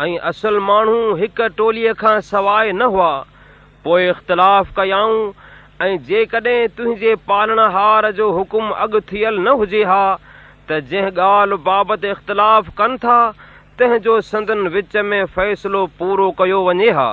ऐं असुलु माण्हू हिकु टोलीअ खां सवाइ न हुआ पोइ इख़्तिलाफ़ कयाऊं ऐं जेकड॒हिं तुहिंजे पालण हार जो हुकुम अॻु थियल न हुजे हा त जंहिं ॻाल्हि बाबति इख़्तिलाफ़ कनि था तंहिं جو سندن विच में फ़ैसिलो पूरो कयो वञे हा